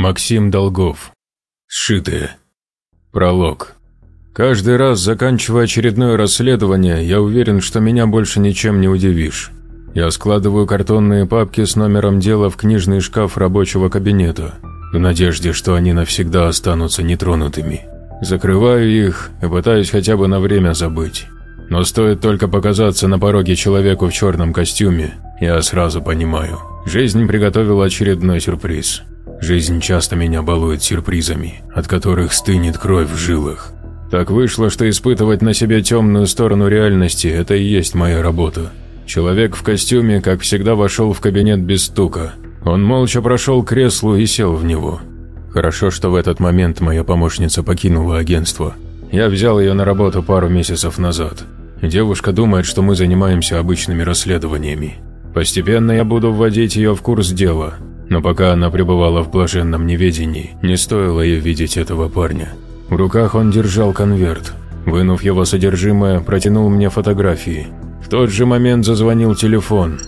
Максим Долгов. Сшитые. Пролог. Каждый раз, заканчивая очередное расследование, я уверен, что меня больше ничем не удивишь. Я складываю картонные папки с номером дела в книжный шкаф рабочего кабинета, в надежде, что они навсегда останутся нетронутыми. Закрываю их и пытаюсь хотя бы на время забыть. Но стоит только показаться на пороге человеку в черном костюме, я сразу понимаю, жизнь приготовила очередной сюрприз. Жизнь часто меня балует сюрпризами, от которых стынет кровь в жилах. Так вышло, что испытывать на себе темную сторону реальности – это и есть моя работа. Человек в костюме, как всегда, вошел в кабинет без стука. Он молча прошел к креслу и сел в него. Хорошо, что в этот момент моя помощница покинула агентство. Я взял ее на работу пару месяцев назад. Девушка думает, что мы занимаемся обычными расследованиями. Постепенно я буду вводить ее в курс дела, но пока она пребывала в блаженном неведении, не стоило ей видеть этого парня. В руках он держал конверт. Вынув его содержимое, протянул мне фотографии. В тот же момент зазвонил телефон.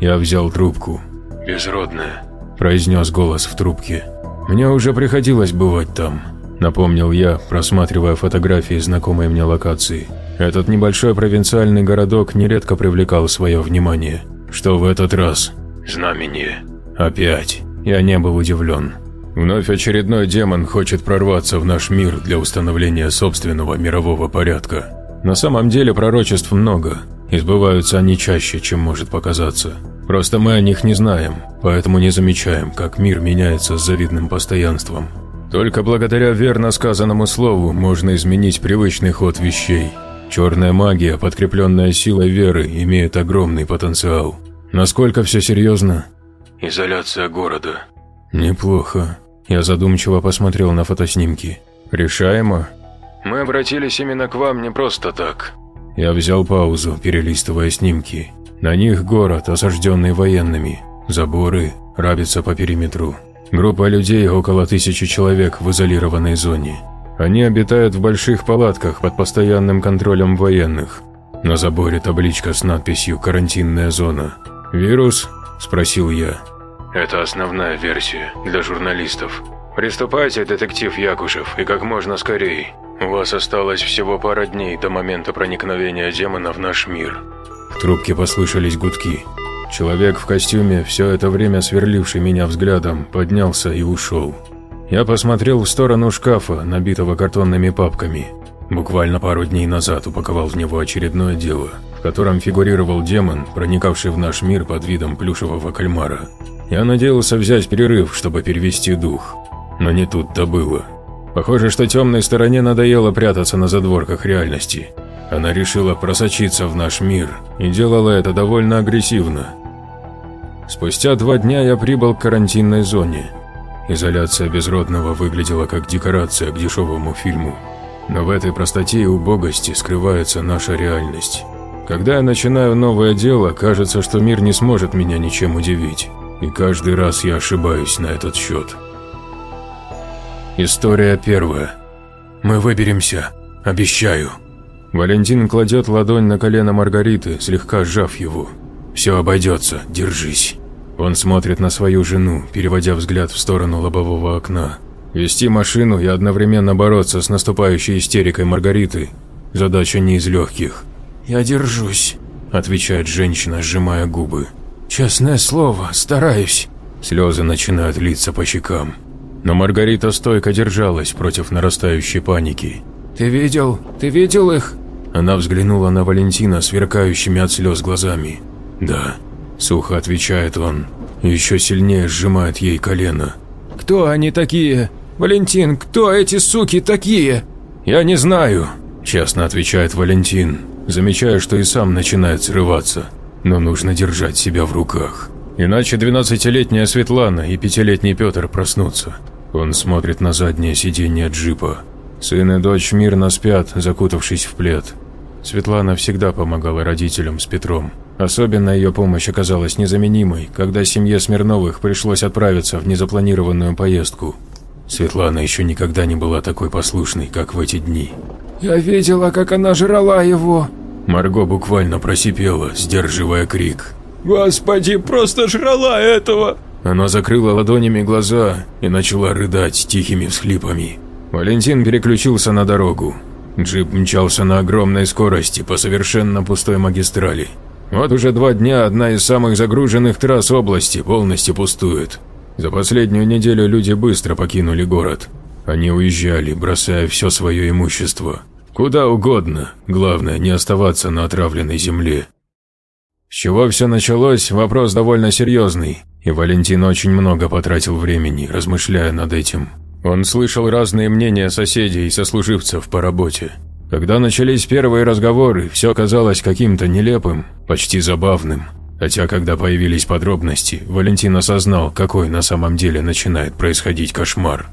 Я взял трубку. «Безродная», – произнес голос в трубке. «Мне уже приходилось бывать там», – напомнил я, просматривая фотографии знакомой мне локации. Этот небольшой провинциальный городок нередко привлекал свое внимание. Что в этот раз? Знамение. Опять. Я не был удивлен. Вновь очередной демон хочет прорваться в наш мир для установления собственного мирового порядка. На самом деле пророчеств много, и сбываются они чаще, чем может показаться. Просто мы о них не знаем, поэтому не замечаем, как мир меняется с завидным постоянством. Только благодаря верно сказанному слову можно изменить привычный ход вещей. Черная магия, подкрепленная силой веры, имеет огромный потенциал. Насколько все серьезно, Изоляция города. Неплохо. Я задумчиво посмотрел на фотоснимки. Решаемо? Мы обратились именно к вам не просто так. Я взял паузу, перелистывая снимки. На них город, осажденный военными. Заборы, рабица по периметру. Группа людей, около тысячи человек в изолированной зоне. Они обитают в больших палатках под постоянным контролем военных. На заборе табличка с надписью «Карантинная зона». «Вирус?» – спросил я. «Это основная версия для журналистов. Приступайте, детектив Якушев, и как можно скорее. У вас осталось всего пара дней до момента проникновения демона в наш мир». В трубке послышались гудки. Человек в костюме, все это время сверливший меня взглядом, поднялся и ушел. Я посмотрел в сторону шкафа, набитого картонными папками. Буквально пару дней назад упаковал в него очередное дело, в котором фигурировал демон, проникавший в наш мир под видом плюшевого кальмара. Я надеялся взять перерыв, чтобы перевести дух, но не тут-то было. Похоже, что темной стороне надоело прятаться на задворках реальности. Она решила просочиться в наш мир и делала это довольно агрессивно. Спустя два дня я прибыл к карантинной зоне. Изоляция безродного выглядела как декорация к дешевому фильму. Но в этой простоте и убогости скрывается наша реальность. Когда я начинаю новое дело, кажется, что мир не сможет меня ничем удивить. И каждый раз я ошибаюсь на этот счет. История первая. Мы выберемся. Обещаю. Валентин кладет ладонь на колено Маргариты, слегка сжав его. «Все обойдется, держись». Он смотрит на свою жену, переводя взгляд в сторону лобового окна. Вести машину и одновременно бороться с наступающей истерикой Маргариты – задача не из легких. «Я держусь», – отвечает женщина, сжимая губы. «Честное слово, стараюсь». Слезы начинают литься по щекам. Но Маргарита стойко держалась против нарастающей паники. «Ты видел? Ты видел их?» Она взглянула на Валентина сверкающими от слез глазами. «Да», – сухо отвечает он, еще сильнее сжимает ей колено. «Кто они такие? Валентин, кто эти суки такие?» «Я не знаю», – честно отвечает Валентин, замечая, что и сам начинает срываться но нужно держать себя в руках. Иначе 12-летняя Светлана и 5-летний Петр проснутся. Он смотрит на заднее сиденье джипа. Сын и дочь мирно спят, закутавшись в плед. Светлана всегда помогала родителям с Петром. Особенно ее помощь оказалась незаменимой, когда семье Смирновых пришлось отправиться в незапланированную поездку. Светлана еще никогда не была такой послушной, как в эти дни. «Я видела, как она жрала его», Марго буквально просипела, сдерживая крик. «Господи, просто жрала этого!» Она закрыла ладонями глаза и начала рыдать тихими всхлипами. Валентин переключился на дорогу. Джип мчался на огромной скорости по совершенно пустой магистрали. Вот уже два дня одна из самых загруженных трасс области полностью пустует. За последнюю неделю люди быстро покинули город. Они уезжали, бросая все свое имущество. Куда угодно, главное не оставаться на отравленной земле. С чего все началось, вопрос довольно серьезный, и Валентин очень много потратил времени, размышляя над этим. Он слышал разные мнения соседей и сослуживцев по работе. Когда начались первые разговоры, все казалось каким-то нелепым, почти забавным. Хотя, когда появились подробности, Валентин осознал, какой на самом деле начинает происходить кошмар.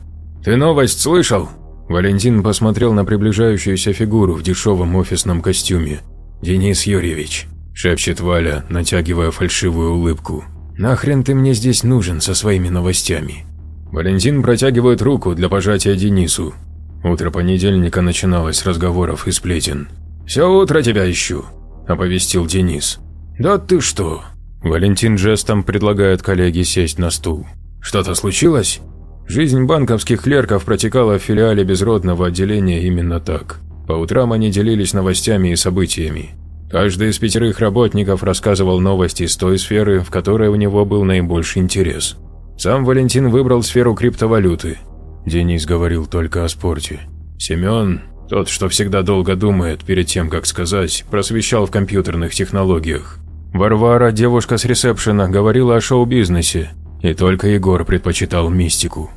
«Ты новость слышал?» Валентин посмотрел на приближающуюся фигуру в дешевом офисном костюме. «Денис Юрьевич», – шепчет Валя, натягивая фальшивую улыбку. «Нахрен ты мне здесь нужен со своими новостями?» Валентин протягивает руку для пожатия Денису. Утро понедельника начиналось с разговоров и сплетен. «Все утро тебя ищу», – оповестил Денис. «Да ты что?» Валентин жестом предлагает коллеге сесть на стул. «Что-то случилось?» Жизнь банковских клерков протекала в филиале безродного отделения именно так. По утрам они делились новостями и событиями. Каждый из пятерых работников рассказывал новости с той сферы, в которой у него был наибольший интерес. Сам Валентин выбрал сферу криптовалюты. Денис говорил только о спорте. Семен, тот, что всегда долго думает перед тем, как сказать, просвещал в компьютерных технологиях. Варвара, девушка с ресепшена, говорила о шоу-бизнесе, и только Егор предпочитал мистику.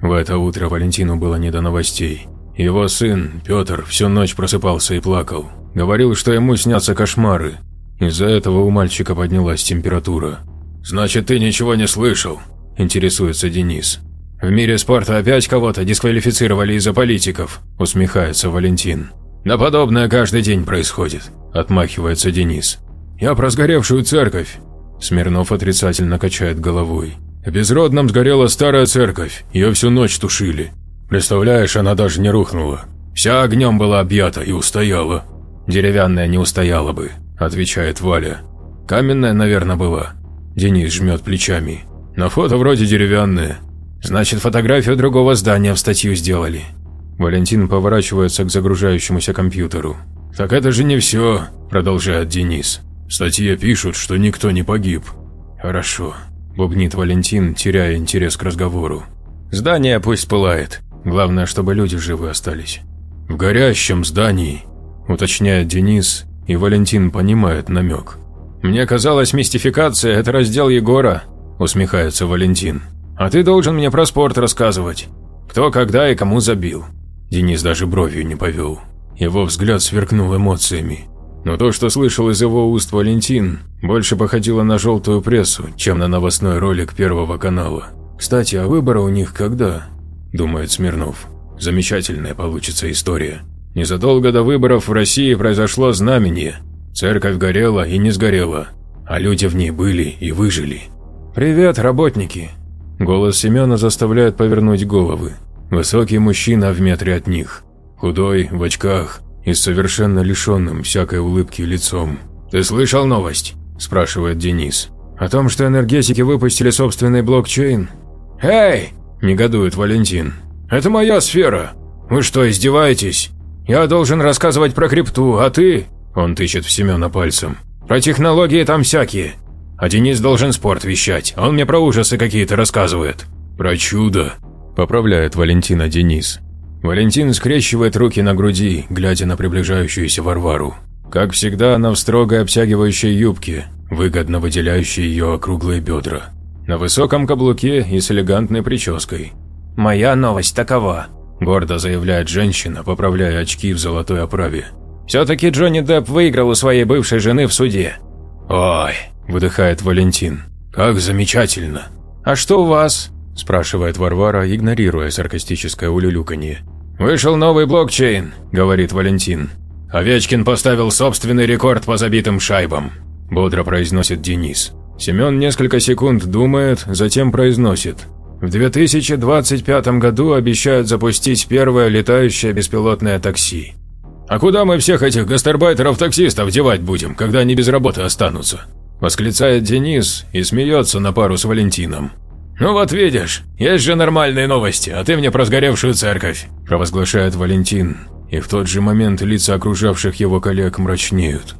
В это утро Валентину было не до новостей. Его сын, Петр, всю ночь просыпался и плакал. Говорил, что ему снятся кошмары. Из-за этого у мальчика поднялась температура. «Значит, ты ничего не слышал?» – интересуется Денис. «В мире спорта опять кого-то дисквалифицировали из-за политиков», – усмехается Валентин. «Да подобное каждый день происходит», – отмахивается Денис. «Я про сгоревшую церковь». Смирнов отрицательно качает головой. В Безродном сгорела старая церковь, ее всю ночь тушили. Представляешь, она даже не рухнула. Вся огнем была объята и устояла. «Деревянная не устояла бы», – отвечает Валя. «Каменная, наверное, была». Денис жмет плечами. «На фото вроде деревянная. Значит, фотографию другого здания в статью сделали». Валентин поворачивается к загружающемуся компьютеру. «Так это же не все», – продолжает Денис. «В статье пишут, что никто не погиб». «Хорошо», – бубнит Валентин, теряя интерес к разговору. «Здание пусть пылает. Главное, чтобы люди живы остались». «В горящем здании», – уточняет Денис, и Валентин понимает намек. «Мне казалось, мистификация – это раздел Егора», – усмехается Валентин. «А ты должен мне про спорт рассказывать. Кто, когда и кому забил». Денис даже бровью не повел. Его взгляд сверкнул эмоциями. Но то, что слышал из его уст Валентин, больше походило на желтую прессу, чем на новостной ролик Первого канала. «Кстати, а выборы у них когда?» – думает Смирнов. «Замечательная получится история. Незадолго до выборов в России произошло знамение. Церковь горела и не сгорела, а люди в ней были и выжили. «Привет, работники!» Голос Семена заставляет повернуть головы. Высокий мужчина в метре от них. Худой, в очках и совершенно лишенным всякой улыбки лицом. «Ты слышал новость?» – спрашивает Денис. «О том, что энергетики выпустили собственный блокчейн?» «Эй!» – негодует Валентин. «Это моя сфера! Вы что, издеваетесь? Я должен рассказывать про крипту, а ты...» Он тычет в Семена пальцем. «Про технологии там всякие. А Денис должен спорт вещать, он мне про ужасы какие-то рассказывает». «Про чудо», – поправляет Валентина Денис. Валентин скрещивает руки на груди, глядя на приближающуюся Варвару. Как всегда, она в строгой обтягивающей юбке, выгодно выделяющей ее округлые бедра. На высоком каблуке и с элегантной прической. «Моя новость такова», гордо заявляет женщина, поправляя очки в золотой оправе. «Все-таки Джонни Депп выиграл у своей бывшей жены в суде». «Ой», – выдыхает Валентин, – «как замечательно». «А что у вас?» – спрашивает Варвара, игнорируя саркастическое улюлюканье. «Вышел новый блокчейн», – говорит Валентин. «Овечкин поставил собственный рекорд по забитым шайбам», – бодро произносит Денис. Семен несколько секунд думает, затем произносит. В 2025 году обещают запустить первое летающее беспилотное такси. А куда мы всех этих гастарбайтеров-таксистов девать будем, когда они без работы останутся? Восклицает Денис и смеется на пару с Валентином. «Ну вот видишь, есть же нормальные новости, а ты мне про сгоревшую церковь», – провозглашает Валентин, и в тот же момент лица окружавших его коллег мрачнеют.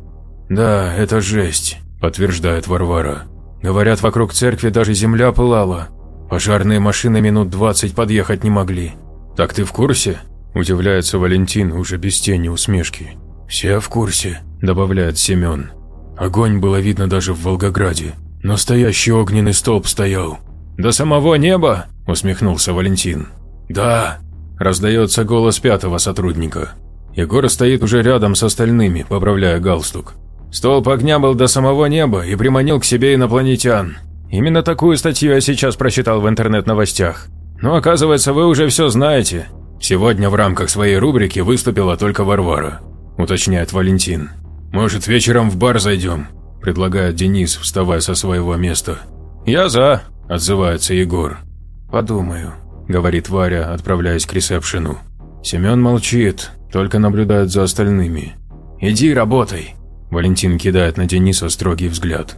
«Да, это жесть», – подтверждает Варвара. «Говорят, вокруг церкви даже земля пылала. Пожарные машины минут двадцать подъехать не могли. Так ты в курсе?» – удивляется Валентин уже без тени усмешки. «Все в курсе», – добавляет Семен. «Огонь было видно даже в Волгограде. Настоящий огненный столб стоял». «До самого неба?» – усмехнулся Валентин. «Да», – раздается голос пятого сотрудника. Егор стоит уже рядом с остальными, поправляя галстук. Столб огня был до самого неба и приманил к себе инопланетян. Именно такую статью я сейчас прочитал в интернет-новостях. Но оказывается, вы уже все знаете. Сегодня в рамках своей рубрики выступила только Варвара, уточняет Валентин. Может, вечером в бар зайдем? предлагает Денис, вставая со своего места. Я за, отзывается Егор. Подумаю, говорит Варя, отправляясь к ресепшену. Семен молчит, только наблюдает за остальными. Иди работай, Валентин кидает на Дениса строгий взгляд.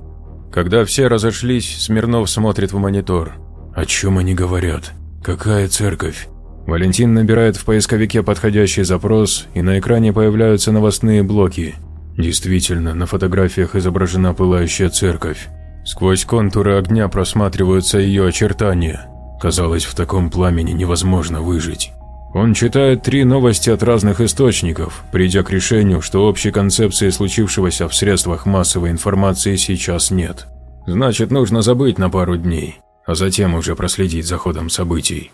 Когда все разошлись, Смирнов смотрит в монитор. О чем они говорят? Какая церковь? Валентин набирает в поисковике подходящий запрос, и на экране появляются новостные блоки. Действительно, на фотографиях изображена пылающая церковь. Сквозь контуры огня просматриваются ее очертания. Казалось, в таком пламени невозможно выжить. Он читает три новости от разных источников, придя к решению, что общей концепции случившегося в средствах массовой информации сейчас нет. Значит, нужно забыть на пару дней, а затем уже проследить за ходом событий.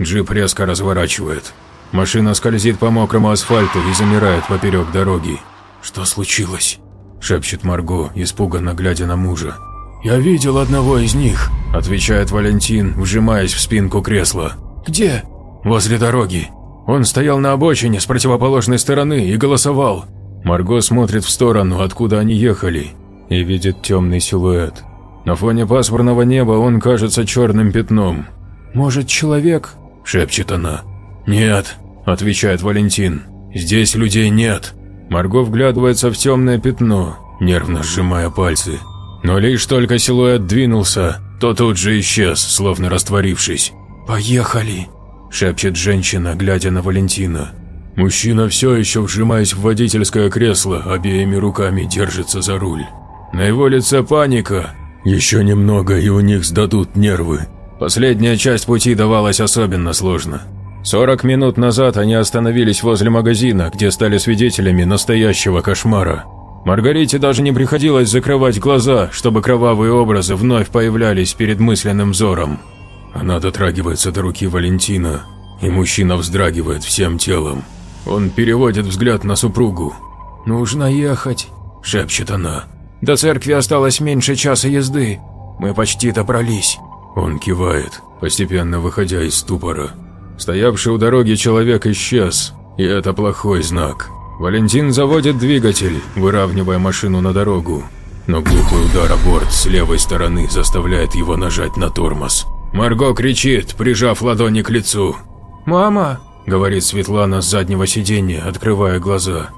Джип резко разворачивает. Машина скользит по мокрому асфальту и замирает поперек дороги. «Что случилось?» – шепчет Марго, испуганно глядя на мужа. «Я видел одного из них», – отвечает Валентин, вжимаясь в спинку кресла. «Где?» возле дороги. Он стоял на обочине с противоположной стороны и голосовал. Марго смотрит в сторону, откуда они ехали, и видит темный силуэт. На фоне пасмурного неба он кажется черным пятном. «Может, человек?» – шепчет она. «Нет», – отвечает Валентин. «Здесь людей нет». Марго вглядывается в темное пятно, нервно сжимая пальцы. Но лишь только силуэт двинулся, то тут же исчез, словно растворившись. «Поехали!» – шепчет женщина, глядя на Валентина. Мужчина все еще, вжимаясь в водительское кресло, обеими руками держится за руль. На его лице паника. Еще немного, и у них сдадут нервы. Последняя часть пути давалась особенно сложно. 40 минут назад они остановились возле магазина, где стали свидетелями настоящего кошмара. Маргарите даже не приходилось закрывать глаза, чтобы кровавые образы вновь появлялись перед мысленным взором. Она дотрагивается до руки Валентина, и мужчина вздрагивает всем телом. Он переводит взгляд на супругу. «Нужно ехать», – шепчет она. «До церкви осталось меньше часа езды. Мы почти добрались». Он кивает, постепенно выходя из ступора. Стоявший у дороги человек исчез, и это плохой знак. Валентин заводит двигатель, выравнивая машину на дорогу, но глухой удар о борт с левой стороны заставляет его нажать на тормоз. Марго кричит, прижав ладони к лицу. «Мама!» – говорит Светлана с заднего сиденья, открывая глаза.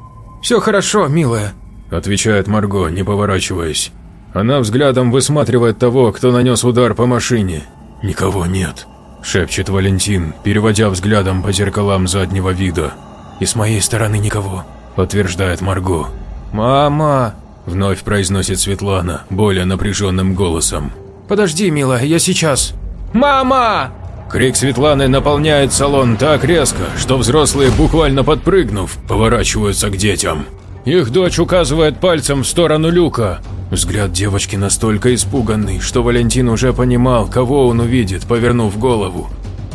«Все хорошо, милая», – отвечает Марго, не поворачиваясь. Она взглядом высматривает того, кто нанес удар по машине. «Никого нет», – шепчет Валентин, переводя взглядом по зеркалам заднего вида. «И с моей стороны никого», – подтверждает Марго. «Мама!» – вновь произносит Светлана, более напряженным голосом. «Подожди, милая, я сейчас». «Мама!» Крик Светланы наполняет салон так резко, что взрослые, буквально подпрыгнув, поворачиваются к детям. Их дочь указывает пальцем в сторону люка. Взгляд девочки настолько испуганный, что Валентин уже понимал, кого он увидит, повернув голову.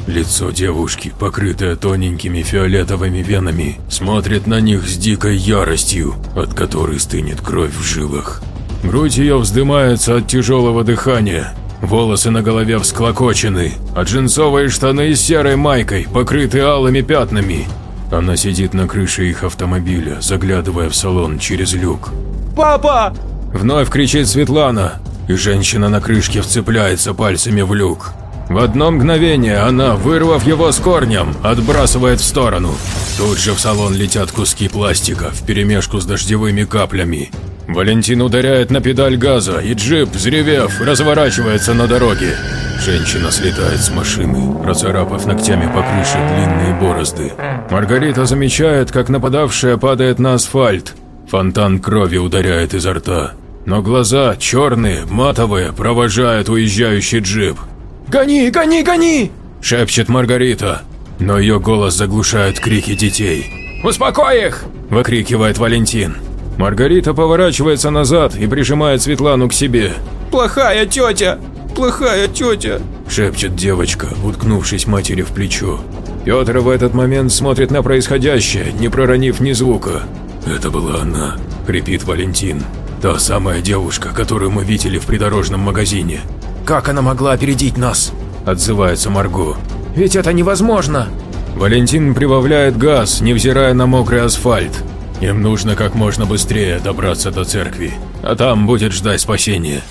Лицо девушки, покрытое тоненькими фиолетовыми венами, смотрит на них с дикой яростью, от которой стынет кровь в жилах. Грудь ее вздымается от тяжелого дыхания, Волосы на голове всклокочены, а джинсовые штаны с серой майкой покрыты алыми пятнами. Она сидит на крыше их автомобиля, заглядывая в салон через люк. «Папа!» Вновь кричит Светлана, и женщина на крышке вцепляется пальцами в люк. В одно мгновение она, вырвав его с корнем, отбрасывает в сторону. Тут же в салон летят куски пластика вперемешку с дождевыми каплями. Валентин ударяет на педаль газа, и джип, взревев, разворачивается на дороге. Женщина слетает с машины, процарапав ногтями по крыше длинные борозды. Маргарита замечает, как нападавшая падает на асфальт. Фонтан крови ударяет изо рта. Но глаза, черные, матовые, провожают уезжающий джип. «Гони, гони, гони!» – шепчет Маргарита. Но ее голос заглушает крики детей. «Успокой их!» – выкрикивает Валентин. Маргарита поворачивается назад и прижимает Светлану к себе. «Плохая тетя! Плохая тетя!» – шепчет девочка, уткнувшись матери в плечо. Петр в этот момент смотрит на происходящее, не проронив ни звука. «Это была она», – хрипит Валентин. «Та самая девушка, которую мы видели в придорожном магазине». «Как она могла опередить нас?» – отзывается Марго. «Ведь это невозможно!» Валентин прибавляет газ, невзирая на мокрый асфальт. Им нужно как можно быстрее добраться до церкви, а там будет ждать спасения.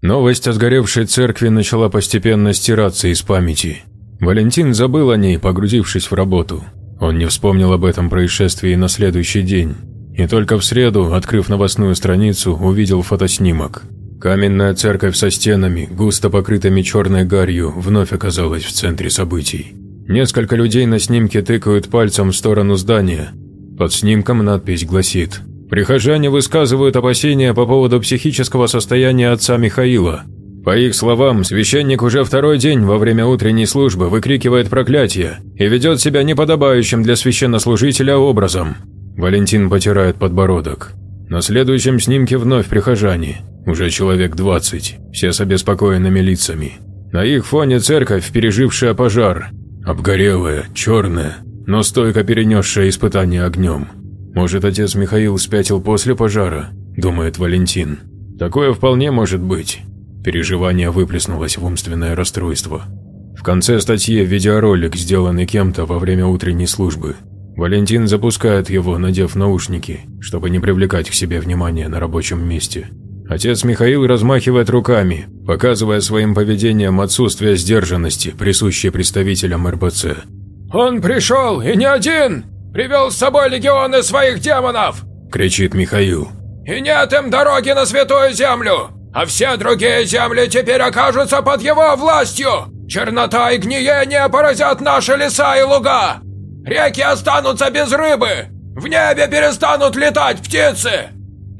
Новость о сгоревшей церкви начала постепенно стираться из памяти. Валентин забыл о ней, погрузившись в работу. Он не вспомнил об этом происшествии на следующий день. И только в среду, открыв новостную страницу, увидел фотоснимок. Каменная церковь со стенами, густо покрытыми черной гарью, вновь оказалась в центре событий. Несколько людей на снимке тыкают пальцем в сторону здания. Под снимком надпись гласит «Прихожане высказывают опасения по поводу психического состояния отца Михаила. По их словам, священник уже второй день во время утренней службы выкрикивает проклятие и ведет себя неподобающим для священнослужителя образом». Валентин потирает подбородок. На следующем снимке вновь прихожане, уже человек 20, все с обеспокоенными лицами. На их фоне церковь, пережившая пожар, Обгорелая, черная, но стойко перенесшая испытание огнем. Может, отец Михаил спятил после пожара, думает Валентин. Такое вполне может быть. Переживание выплеснулось в умственное расстройство. В конце статьи видеоролик, сделанный кем-то во время утренней службы. Валентин запускает его, надев наушники, чтобы не привлекать к себе внимание на рабочем месте. Отец Михаил размахивает руками, показывая своим поведением отсутствие сдержанности, присущее представителям РБЦ. «Он пришел, и не один! Привел с собой легионы своих демонов!» – кричит Михаил. «И нет им дороги на святую землю! А все другие земли теперь окажутся под его властью! Чернота и гниение поразят наши леса и луга! Реки останутся без рыбы! В небе перестанут летать птицы!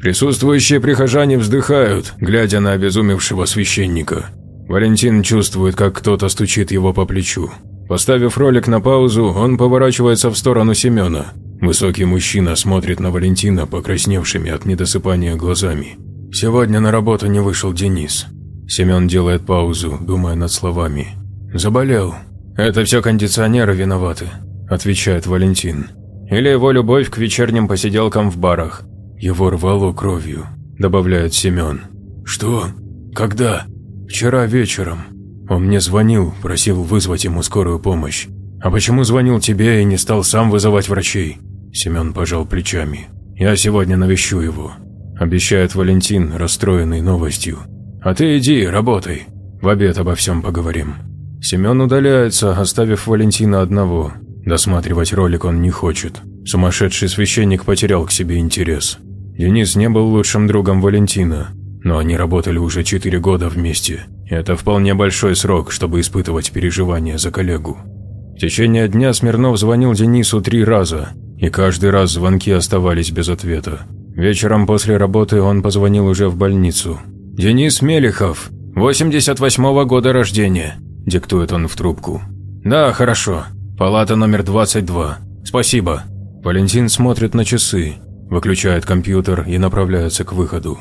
Присутствующие прихожане вздыхают, глядя на обезумевшего священника. Валентин чувствует, как кто-то стучит его по плечу. Поставив ролик на паузу, он поворачивается в сторону Семена. Высокий мужчина смотрит на Валентина покрасневшими от недосыпания глазами. Сегодня на работу не вышел Денис. Семен делает паузу, думая над словами. «Заболел. Это все кондиционеры виноваты», – отвечает Валентин. «Или его любовь к вечерним посиделкам в барах. «Его рвало кровью», – добавляет Семен. «Что? Когда?» «Вчера вечером. Он мне звонил, просил вызвать ему скорую помощь. А почему звонил тебе и не стал сам вызывать врачей?» Семен пожал плечами. «Я сегодня навещу его», – обещает Валентин, расстроенный новостью. «А ты иди, работай. В обед обо всем поговорим». Семен удаляется, оставив Валентина одного. Досматривать ролик он не хочет. Сумасшедший священник потерял к себе интерес. Денис не был лучшим другом Валентина, но они работали уже четыре года вместе. Это вполне большой срок, чтобы испытывать переживания за коллегу. В течение дня Смирнов звонил Денису три раза, и каждый раз звонки оставались без ответа. Вечером после работы он позвонил уже в больницу. «Денис Мелехов, 88-го года рождения», – диктует он в трубку. «Да, хорошо. Палата номер 22. Спасибо». Валентин смотрит на часы. Выключает компьютер и направляется к выходу.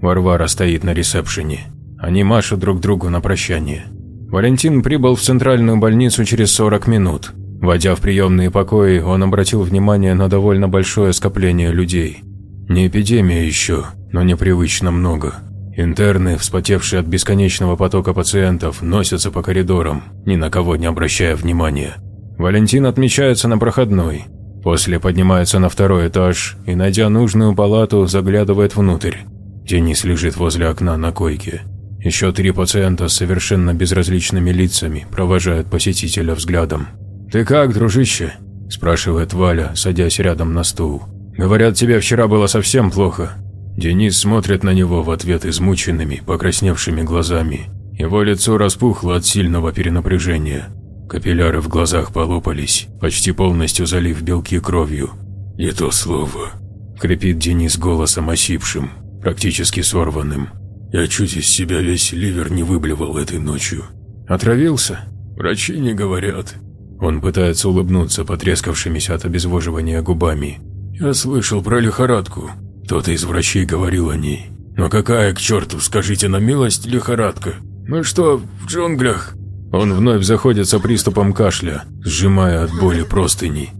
Варвара стоит на ресепшене. Они машут друг другу на прощание. Валентин прибыл в центральную больницу через 40 минут. Войдя в приемные покои, он обратил внимание на довольно большое скопление людей. Не эпидемия еще, но непривычно много. Интерны, вспотевшие от бесконечного потока пациентов, носятся по коридорам, ни на кого не обращая внимания. Валентин отмечается на проходной. После поднимается на второй этаж и, найдя нужную палату, заглядывает внутрь. Денис лежит возле окна на койке. Еще три пациента с совершенно безразличными лицами провожают посетителя взглядом. «Ты как, дружище?» – спрашивает Валя, садясь рядом на стул. Говорят, тебе вчера было совсем плохо». Денис смотрит на него в ответ измученными, покрасневшими глазами. Его лицо распухло от сильного перенапряжения. Капилляры в глазах полопались, почти полностью залив белки кровью. «Не то слово», – хрипит Денис голосом осипшим, практически сорванным. «Я чуть из себя весь ливер не выблевал этой ночью». «Отравился?» «Врачи не говорят». Он пытается улыбнуться потрескавшимися от обезвоживания губами. «Я слышал про лихорадку. Кто-то из врачей говорил о ней. Но какая, к черту, скажите на милость, лихорадка? Мы что, в джунглях?» Он вновь заходится приступом кашля, сжимая от боли простыни.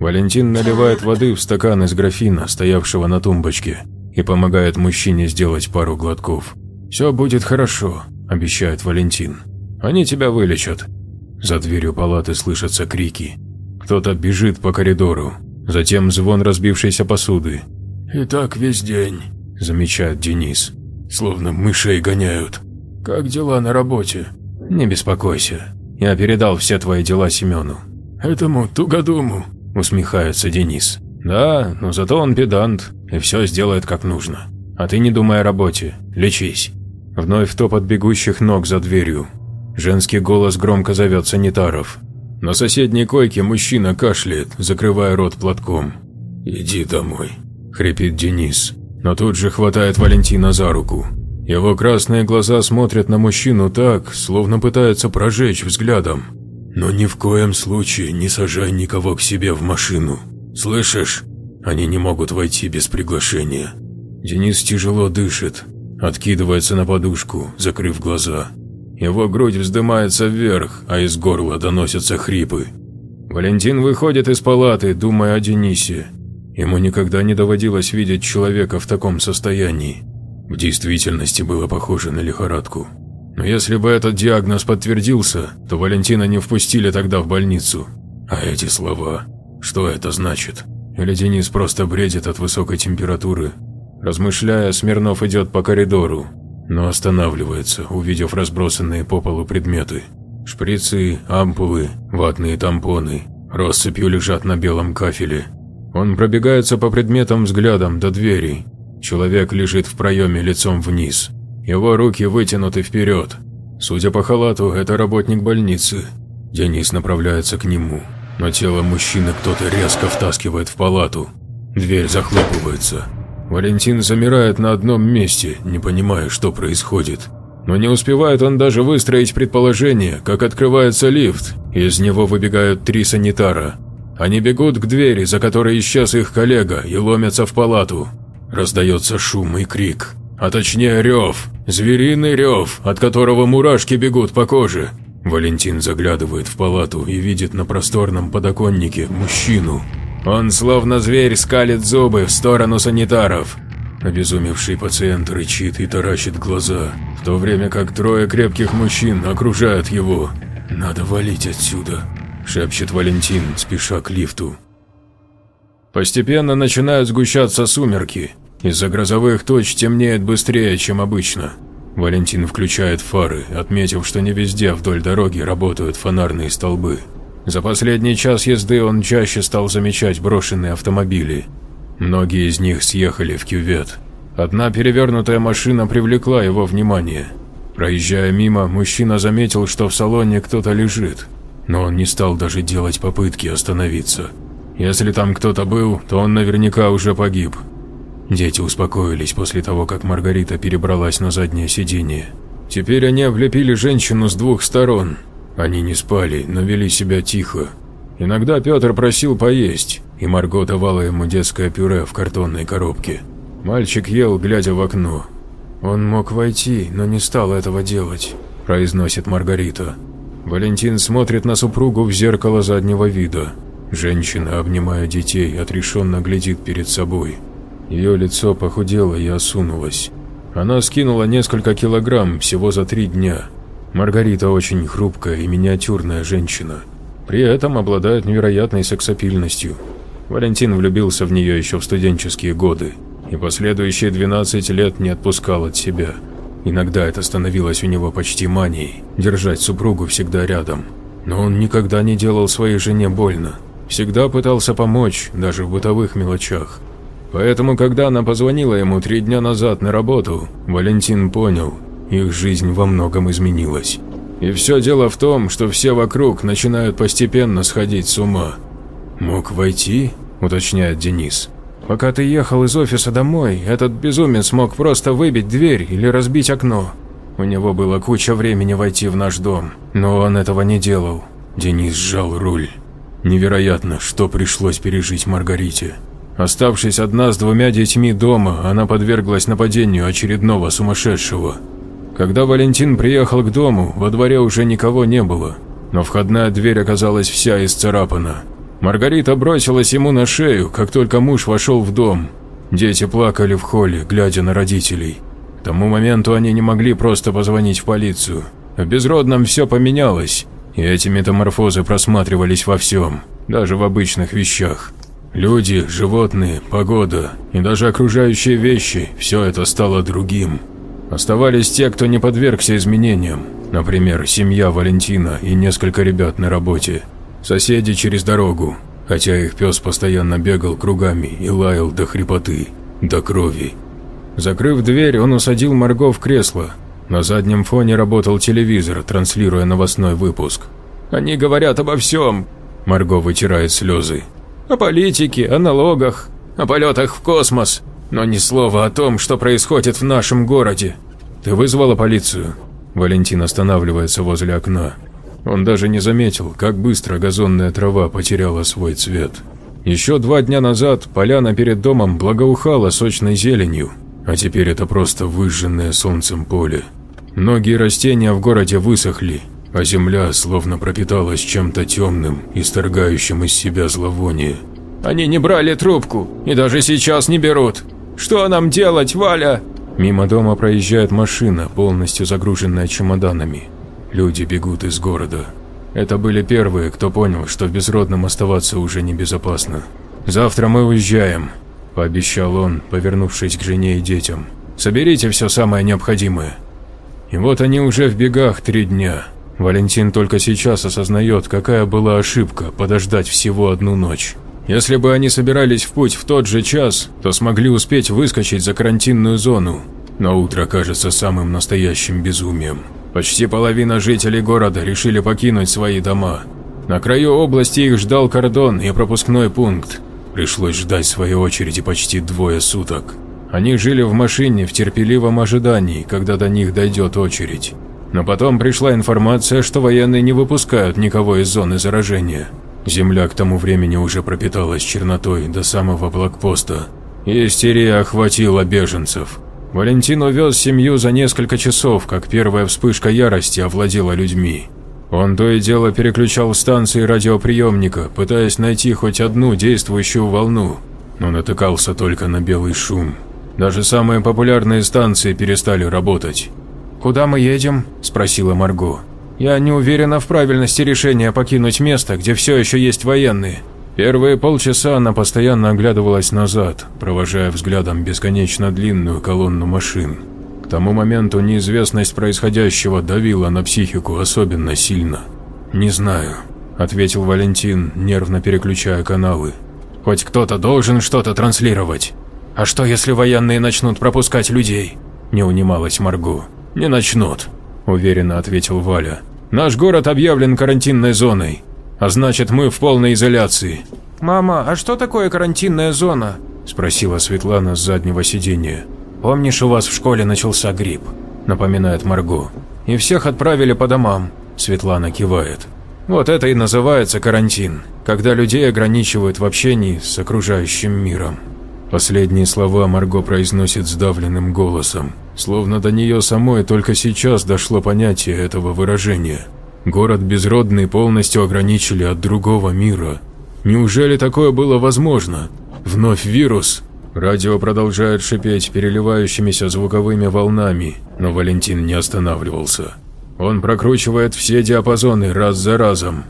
Валентин наливает воды в стакан из графина, стоявшего на тумбочке, и помогает мужчине сделать пару глотков. «Все будет хорошо», – обещает Валентин. «Они тебя вылечат». За дверью палаты слышатся крики. Кто-то бежит по коридору, затем звон разбившейся посуды. «И так весь день», – замечает Денис. «Словно мышей гоняют. Как дела на работе?» «Не беспокойся. Я передал все твои дела Семену». «Этому тугодуму», – усмехается Денис. «Да, но зато он педант и все сделает как нужно. А ты не думай о работе, лечись». Вновь топот бегущих ног за дверью. Женский голос громко зовет санитаров. На соседней койке мужчина кашляет, закрывая рот платком. «Иди домой», – хрипит Денис, но тут же хватает Валентина за руку. Его красные глаза смотрят на мужчину так, словно пытаются прожечь взглядом. «Но ни в коем случае не сажай никого к себе в машину. Слышишь? Они не могут войти без приглашения». Денис тяжело дышит, откидывается на подушку, закрыв глаза. Его грудь вздымается вверх, а из горла доносятся хрипы. Валентин выходит из палаты, думая о Денисе. Ему никогда не доводилось видеть человека в таком состоянии. В действительности было похоже на лихорадку. Но если бы этот диагноз подтвердился, то Валентина не впустили тогда в больницу. А эти слова, что это значит? Или Денис просто бредит от высокой температуры? Размышляя, Смирнов идет по коридору, но останавливается, увидев разбросанные по полу предметы. Шприцы, ампулы, ватные тампоны, россыпью лежат на белом кафеле. Он пробегается по предметам взглядом до двери, Человек лежит в проеме лицом вниз. Его руки вытянуты вперед. Судя по халату, это работник больницы. Денис направляется к нему, но тело мужчины кто-то резко втаскивает в палату. Дверь захлопывается. Валентин замирает на одном месте, не понимая, что происходит. Но не успевает он даже выстроить предположение, как открывается лифт, из него выбегают три санитара. Они бегут к двери, за которой исчез их коллега, и ломятся в палату. Раздается шум и крик, а точнее рев, звериный рев, от которого мурашки бегут по коже. Валентин заглядывает в палату и видит на просторном подоконнике мужчину. Он словно зверь скалит зубы в сторону санитаров. Обезумевший пациент рычит и таращит глаза, в то время как трое крепких мужчин окружают его. «Надо валить отсюда», – шепчет Валентин, спеша к лифту. Постепенно начинают сгущаться сумерки, из-за грозовых туч темнеет быстрее, чем обычно. Валентин включает фары, отметив, что не везде вдоль дороги работают фонарные столбы. За последний час езды он чаще стал замечать брошенные автомобили. Многие из них съехали в кювет. Одна перевернутая машина привлекла его внимание. Проезжая мимо, мужчина заметил, что в салоне кто-то лежит, но он не стал даже делать попытки остановиться. Если там кто-то был, то он наверняка уже погиб. Дети успокоились после того, как Маргарита перебралась на заднее сиденье. Теперь они облепили женщину с двух сторон. Они не спали, но вели себя тихо. Иногда Петр просил поесть, и Марго давала ему детское пюре в картонной коробке. Мальчик ел, глядя в окно. «Он мог войти, но не стал этого делать», – произносит Маргарита. Валентин смотрит на супругу в зеркало заднего вида. Женщина, обнимая детей, отрешенно глядит перед собой. Ее лицо похудело и осунулось. Она скинула несколько килограмм всего за три дня. Маргарита очень хрупкая и миниатюрная женщина. При этом обладает невероятной сексапильностью. Валентин влюбился в нее еще в студенческие годы и последующие 12 лет не отпускал от себя. Иногда это становилось у него почти манией – держать супругу всегда рядом. Но он никогда не делал своей жене больно, всегда пытался помочь, даже в бытовых мелочах. Поэтому, когда она позвонила ему три дня назад на работу, Валентин понял, их жизнь во многом изменилась. И все дело в том, что все вокруг начинают постепенно сходить с ума. «Мог войти?» – уточняет Денис. «Пока ты ехал из офиса домой, этот безумец мог просто выбить дверь или разбить окно. У него было куча времени войти в наш дом, но он этого не делал». Денис сжал руль. Невероятно, что пришлось пережить Маргарите. Оставшись одна с двумя детьми дома, она подверглась нападению очередного сумасшедшего. Когда Валентин приехал к дому, во дворе уже никого не было, но входная дверь оказалась вся исцарапана. Маргарита бросилась ему на шею, как только муж вошел в дом. Дети плакали в холле, глядя на родителей. К тому моменту они не могли просто позвонить в полицию. В безродном все поменялось, и эти метаморфозы просматривались во всем, даже в обычных вещах. Люди, животные, погода и даже окружающие вещи – все это стало другим. Оставались те, кто не подвергся изменениям, например, семья Валентина и несколько ребят на работе, соседи через дорогу, хотя их пес постоянно бегал кругами и лаял до хрипоты, до крови. Закрыв дверь, он усадил Марго в кресло. На заднем фоне работал телевизор, транслируя новостной выпуск. «Они говорят обо всем!» Марго вытирает слезы. О политике, о налогах, о полетах в космос, но ни слова о том, что происходит в нашем городе. Ты вызвала полицию? Валентин останавливается возле окна. Он даже не заметил, как быстро газонная трава потеряла свой цвет. Еще два дня назад поляна перед домом благоухала сочной зеленью, а теперь это просто выжженное солнцем поле. Многие растения в городе высохли, а земля словно пропиталась чем-то темным, исторгающим из себя зловоние. «Они не брали трубку и даже сейчас не берут. Что нам делать, Валя?» Мимо дома проезжает машина, полностью загруженная чемоданами. Люди бегут из города. Это были первые, кто понял, что в Безродном оставаться уже небезопасно. «Завтра мы уезжаем», – пообещал он, повернувшись к жене и детям. «Соберите все самое необходимое». И вот они уже в бегах три дня. Валентин только сейчас осознает, какая была ошибка подождать всего одну ночь. Если бы они собирались в путь в тот же час, то смогли успеть выскочить за карантинную зону. Но утро кажется самым настоящим безумием. Почти половина жителей города решили покинуть свои дома. На краю области их ждал кордон и пропускной пункт. Пришлось ждать своей очереди почти двое суток. Они жили в машине в терпеливом ожидании, когда до них дойдет очередь. Но потом пришла информация, что военные не выпускают никого из зоны заражения. Земля к тому времени уже пропиталась чернотой до самого блокпоста. Истерия охватила беженцев. Валентин увез семью за несколько часов, как первая вспышка ярости овладела людьми. Он то и дело переключал станции радиоприемника, пытаясь найти хоть одну действующую волну, но натыкался только на белый шум. Даже самые популярные станции перестали работать. «Куда мы едем?» – спросила Марго. «Я не уверена в правильности решения покинуть место, где все еще есть военные». Первые полчаса она постоянно оглядывалась назад, провожая взглядом бесконечно длинную колонну машин. К тому моменту неизвестность происходящего давила на психику особенно сильно. «Не знаю», – ответил Валентин, нервно переключая каналы. «Хоть кто-то должен что-то транслировать. А что, если военные начнут пропускать людей?» – не унималась Марго. «Не начнут», – уверенно ответил Валя. «Наш город объявлен карантинной зоной, а значит мы в полной изоляции». «Мама, а что такое карантинная зона?» – спросила Светлана с заднего сиденья. «Помнишь, у вас в школе начался грипп?» – напоминает Марго. «И всех отправили по домам», – Светлана кивает. «Вот это и называется карантин, когда людей ограничивают в общении с окружающим миром». Последние слова Марго произносит сдавленным голосом, словно до нее самой только сейчас дошло понятие этого выражения. Город Безродный полностью ограничили от другого мира. Неужели такое было возможно? Вновь вирус? Радио продолжает шипеть переливающимися звуковыми волнами, но Валентин не останавливался. Он прокручивает все диапазоны раз за разом.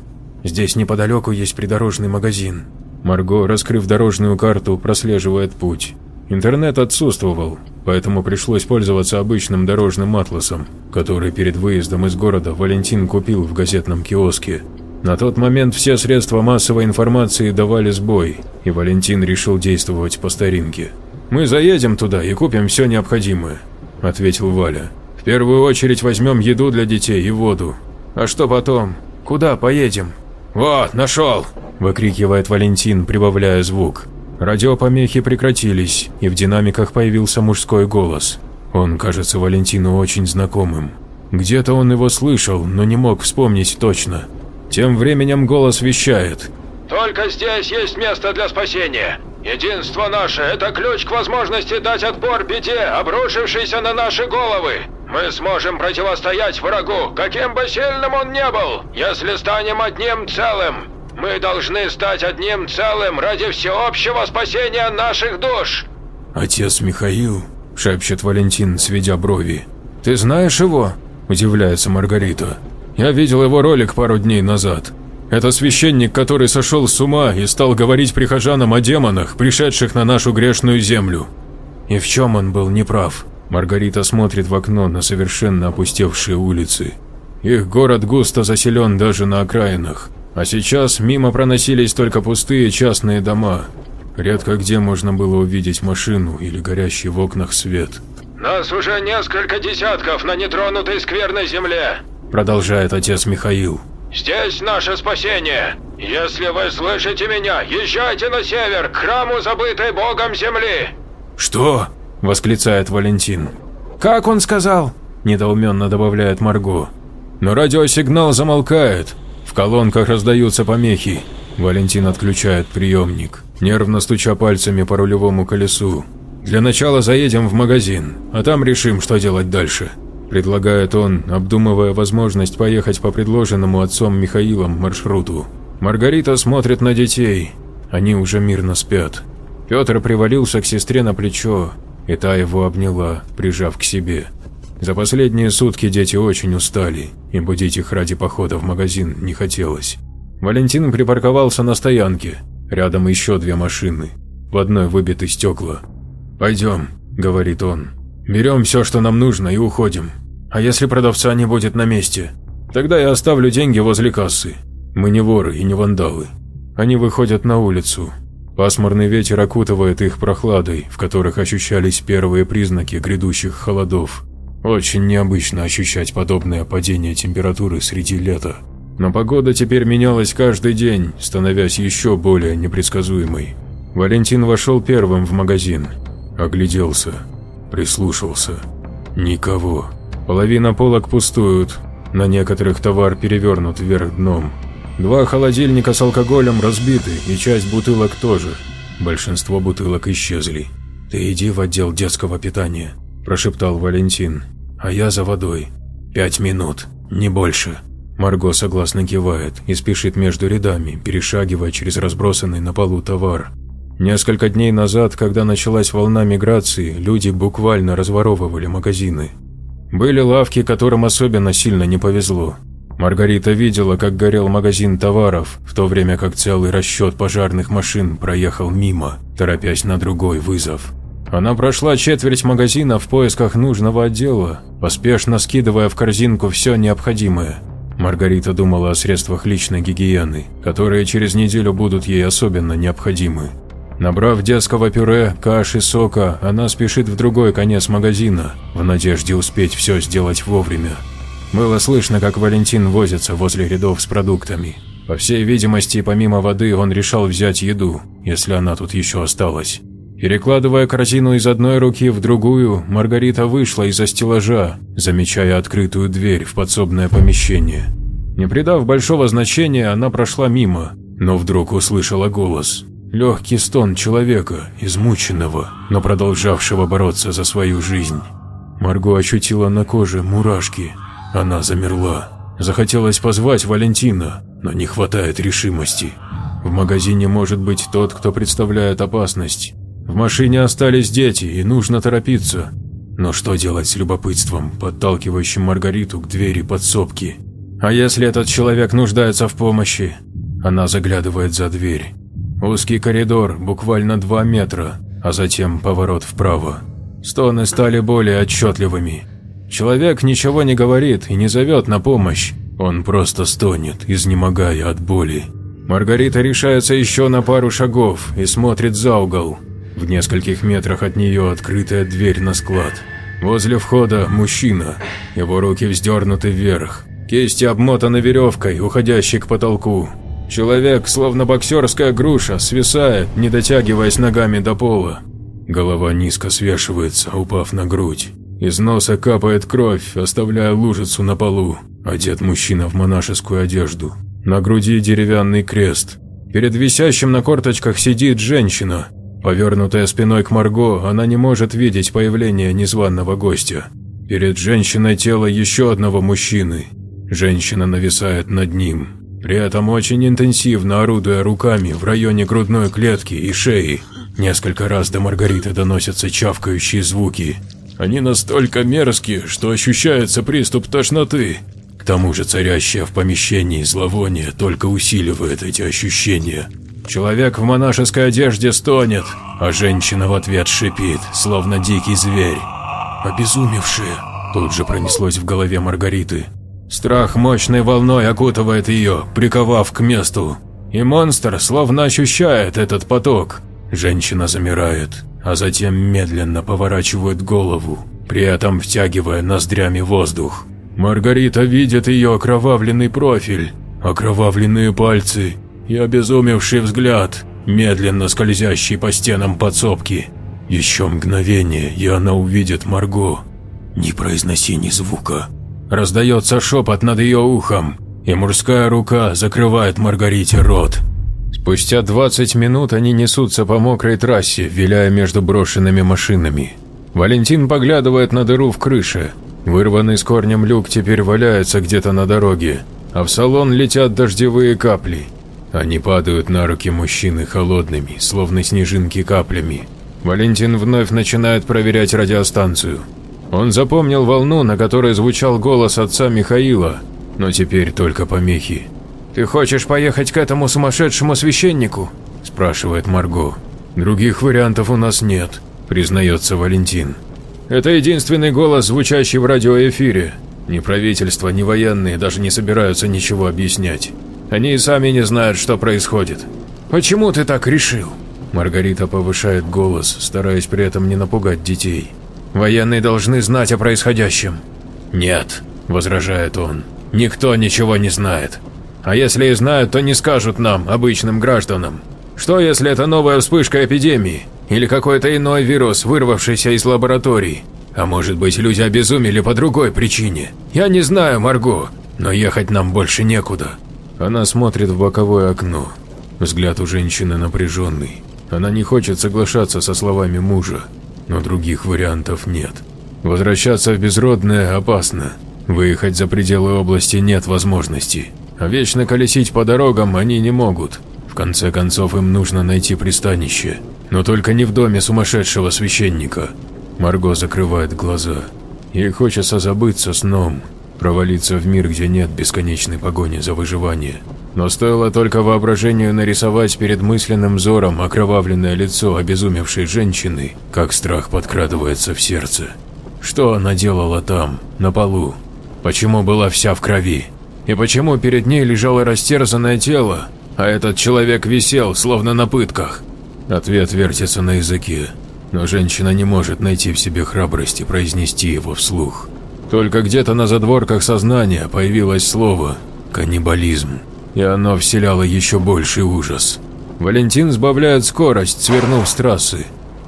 Здесь неподалеку есть придорожный магазин. Марго, раскрыв дорожную карту, прослеживает путь. Интернет отсутствовал, поэтому пришлось пользоваться обычным дорожным атласом, который перед выездом из города Валентин купил в газетном киоске. На тот момент все средства массовой информации давали сбой, и Валентин решил действовать по старинке. «Мы заедем туда и купим все необходимое», – ответил Валя. «В первую очередь возьмем еду для детей и воду. А что потом? Куда поедем?» «Вот, нашел!» – выкрикивает Валентин, прибавляя звук. Радиопомехи прекратились, и в динамиках появился мужской голос. Он кажется Валентину очень знакомым. Где-то он его слышал, но не мог вспомнить точно. Тем временем голос вещает. «Только здесь есть место для спасения. Единство наше – это ключ к возможности дать отпор беде, обрушившейся на наши головы. Мы сможем противостоять врагу, каким бы сильным он не был, если станем одним целым. Мы должны стать одним целым ради всеобщего спасения наших душ. Отец Михаил, шепчет Валентин, сведя брови. Ты знаешь его? Удивляется Маргарита. Я видел его ролик пару дней назад. Это священник, который сошел с ума и стал говорить прихожанам о демонах, пришедших на нашу грешную землю. И в чем он был неправ? Маргарита смотрит в окно на совершенно опустевшие улицы. Их город густо заселен даже на окраинах. А сейчас мимо проносились только пустые частные дома. Редко где можно было увидеть машину или горящий в окнах свет. «Нас уже несколько десятков на нетронутой скверной земле», продолжает отец Михаил. «Здесь наше спасение. Если вы слышите меня, езжайте на север, к храму забытой Богом земли». «Что?» – восклицает Валентин. «Как он сказал?» – недоуменно добавляет Марго. Но радиосигнал замолкает, в колонках раздаются помехи. Валентин отключает приемник, нервно стуча пальцами по рулевому колесу. «Для начала заедем в магазин, а там решим, что делать дальше», – предлагает он, обдумывая возможность поехать по предложенному отцом Михаилом маршруту. Маргарита смотрит на детей, они уже мирно спят. Петр привалился к сестре на плечо, и та его обняла, прижав к себе. За последние сутки дети очень устали, и будить их ради похода в магазин не хотелось. Валентин припарковался на стоянке, рядом еще две машины, в одной выбиты стекла. «Пойдем», – говорит он, – «берем все, что нам нужно и уходим. А если продавца не будет на месте, тогда я оставлю деньги возле кассы. Мы не воры и не вандалы». Они выходят на улицу. Пасмурный ветер окутывает их прохладой, в которых ощущались первые признаки грядущих холодов. Очень необычно ощущать подобное падение температуры среди лета. Но погода теперь менялась каждый день, становясь еще более непредсказуемой. Валентин вошел первым в магазин. Огляделся. Прислушался. Никого. Половина полок пустуют. На некоторых товар перевернут вверх дном. Два холодильника с алкоголем разбиты, и часть бутылок тоже. Большинство бутылок исчезли. «Ты иди в отдел детского питания», – прошептал Валентин а я за водой. Пять минут, не больше». Марго согласно кивает и спешит между рядами, перешагивая через разбросанный на полу товар. Несколько дней назад, когда началась волна миграции, люди буквально разворовывали магазины. Были лавки, которым особенно сильно не повезло. Маргарита видела, как горел магазин товаров, в то время как целый расчет пожарных машин проехал мимо, торопясь на другой вызов. Она прошла четверть магазина в поисках нужного отдела, поспешно скидывая в корзинку все необходимое. Маргарита думала о средствах личной гигиены, которые через неделю будут ей особенно необходимы. Набрав детского пюре, каши, сока, она спешит в другой конец магазина, в надежде успеть все сделать вовремя. Было слышно, как Валентин возится возле рядов с продуктами. По всей видимости, помимо воды он решал взять еду, если она тут еще осталась. Перекладывая корзину из одной руки в другую, Маргарита вышла из-за стеллажа, замечая открытую дверь в подсобное помещение. Не придав большого значения, она прошла мимо, но вдруг услышала голос. Легкий стон человека, измученного, но продолжавшего бороться за свою жизнь. Марго ощутила на коже мурашки. Она замерла. Захотелось позвать Валентина, но не хватает решимости. В магазине может быть тот, кто представляет опасность, в машине остались дети, и нужно торопиться. Но что делать с любопытством, подталкивающим Маргариту к двери подсобки? А если этот человек нуждается в помощи? Она заглядывает за дверь. Узкий коридор, буквально два метра, а затем поворот вправо. Стоны стали более отчетливыми. Человек ничего не говорит и не зовет на помощь, Он просто стонет, изнемогая от боли. Маргарита решается еще на пару шагов и смотрит за угол. В нескольких метрах от нее открытая дверь на склад. Возле входа мужчина, его руки вздернуты вверх, кисти обмотаны веревкой, уходящей к потолку. Человек, словно боксерская груша, свисает, не дотягиваясь ногами до пола. Голова низко свешивается, упав на грудь. Из носа капает кровь, оставляя лужицу на полу. Одет мужчина в монашескую одежду. На груди деревянный крест. Перед висящим на корточках сидит женщина. Повернутая спиной к Марго, она не может видеть появление незваного гостя. Перед женщиной тело еще одного мужчины. Женщина нависает над ним, при этом очень интенсивно орудуя руками в районе грудной клетки и шеи. Несколько раз до Маргариты доносятся чавкающие звуки. Они настолько мерзкие, что ощущается приступ тошноты. К тому же царящее в помещении зловоние только усиливает эти ощущения. Человек в монашеской одежде стонет, а женщина в ответ шипит, словно дикий зверь. «Обезумевшие!» Тут же пронеслось в голове Маргариты. Страх мощной волной окутывает ее, приковав к месту. И монстр словно ощущает этот поток. Женщина замирает, а затем медленно поворачивает голову, при этом втягивая ноздрями воздух. Маргарита видит ее окровавленный профиль, окровавленные пальцы и обезумевший взгляд, медленно скользящий по стенам подсобки. Еще мгновение, и она увидит Марго. «Не произноси ни звука», Раздается шепот над ее ухом, и мужская рука закрывает Маргарите рот. Спустя 20 минут они несутся по мокрой трассе, виляя между брошенными машинами. Валентин поглядывает на дыру в крыше. Вырванный с корнем люк теперь валяется где-то на дороге, а в салон летят дождевые капли. Они падают на руки мужчины холодными, словно снежинки каплями. Валентин вновь начинает проверять радиостанцию. Он запомнил волну, на которой звучал голос отца Михаила, но теперь только помехи. «Ты хочешь поехать к этому сумасшедшему священнику?» – спрашивает Марго. «Других вариантов у нас нет», – признается Валентин. «Это единственный голос, звучащий в радиоэфире. Ни правительство, ни военные даже не собираются ничего объяснять. Они и сами не знают, что происходит. Почему ты так решил?» Маргарита повышает голос, стараясь при этом не напугать детей. Военные должны знать о происходящем. Нет, возражает он. Никто ничего не знает. А если и знают, то не скажут нам, обычным гражданам. Что если это новая вспышка эпидемии? Или какой-то иной вирус, вырвавшийся из лаборатории? А может быть, люди обезумели по другой причине? Я не знаю, Марго, но ехать нам больше некуда. Она смотрит в боковое окно. Взгляд у женщины напряженный. Она не хочет соглашаться со словами мужа, но других вариантов нет. Возвращаться в Безродное опасно. Выехать за пределы области нет возможности. А вечно колесить по дорогам они не могут. В конце концов им нужно найти пристанище. Но только не в доме сумасшедшего священника. Марго закрывает глаза. Ей хочется забыться сном, провалиться в мир, где нет бесконечной погони за выживание. Но стоило только воображению нарисовать перед мысленным взором окровавленное лицо обезумевшей женщины, как страх подкрадывается в сердце. Что она делала там, на полу? Почему была вся в крови? И почему перед ней лежало растерзанное тело, а этот человек висел, словно на пытках? Ответ вертится на языке, но женщина не может найти в себе храбрости произнести его вслух. Только где-то на задворках сознания появилось слово «каннибализм» и оно вселяло еще больший ужас. Валентин сбавляет скорость, свернув с трассы.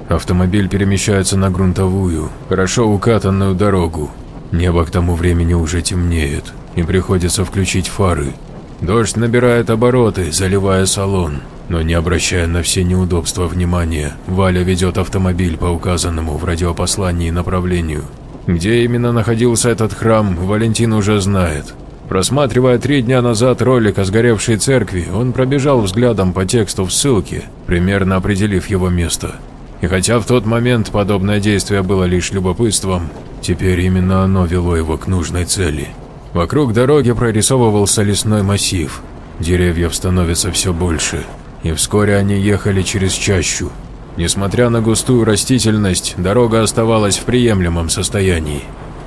Автомобиль перемещается на грунтовую, хорошо укатанную дорогу. Небо к тому времени уже темнеет, и приходится включить фары. Дождь набирает обороты, заливая салон, но не обращая на все неудобства внимания, Валя ведет автомобиль по указанному в радиопослании направлению. Где именно находился этот храм, Валентин уже знает. Просматривая три дня назад ролик о сгоревшей церкви, он пробежал взглядом по тексту в ссылке, примерно определив его место. И хотя в тот момент подобное действие было лишь любопытством, теперь именно оно вело его к нужной цели. Вокруг дороги прорисовывался лесной массив, деревьев становится все больше, и вскоре они ехали через чащу. Несмотря на густую растительность, дорога оставалась в приемлемом состоянии.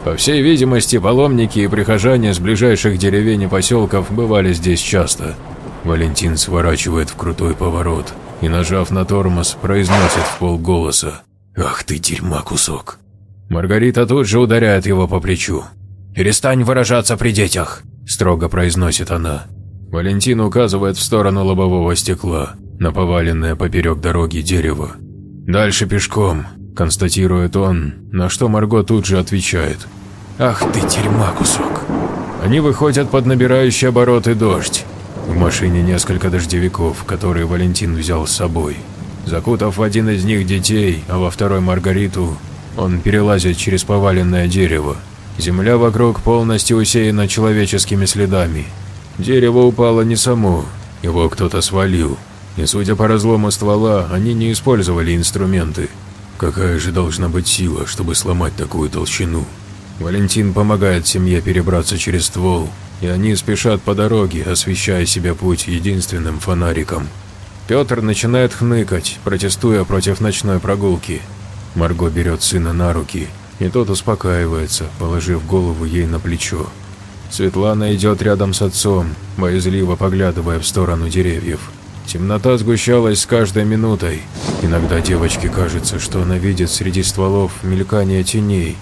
По всей видимости, паломники и прихожане с ближайших деревень и поселков бывали здесь часто. Валентин сворачивает в крутой поворот и, нажав на тормоз, произносит в полголоса «Ах ты дерьма кусок!». Маргарита тут же ударяет его по плечу. «Перестань выражаться при детях», – строго произносит она. Валентин указывает в сторону лобового стекла, на поваленное поперек дороги дерево. «Дальше пешком», – констатирует он, на что Марго тут же отвечает. «Ах ты тюрьма кусок». Они выходят под набирающий обороты дождь. В машине несколько дождевиков, которые Валентин взял с собой. Закутав в один из них детей, а во второй Маргариту, он перелазит через поваленное дерево. Земля вокруг полностью усеяна человеческими следами. Дерево упало не само, его кто-то свалил. И судя по разлому ствола, они не использовали инструменты. Какая же должна быть сила, чтобы сломать такую толщину? Валентин помогает семье перебраться через ствол, и они спешат по дороге, освещая себе путь единственным фонариком. Петр начинает хныкать, протестуя против ночной прогулки. Марго берет сына на руки, и тот успокаивается, положив голову ей на плечо. Светлана идет рядом с отцом, боязливо поглядывая в сторону деревьев. Темнота сгущалась с каждой минутой. Иногда девочке кажется, что она видит среди стволов мелькание теней.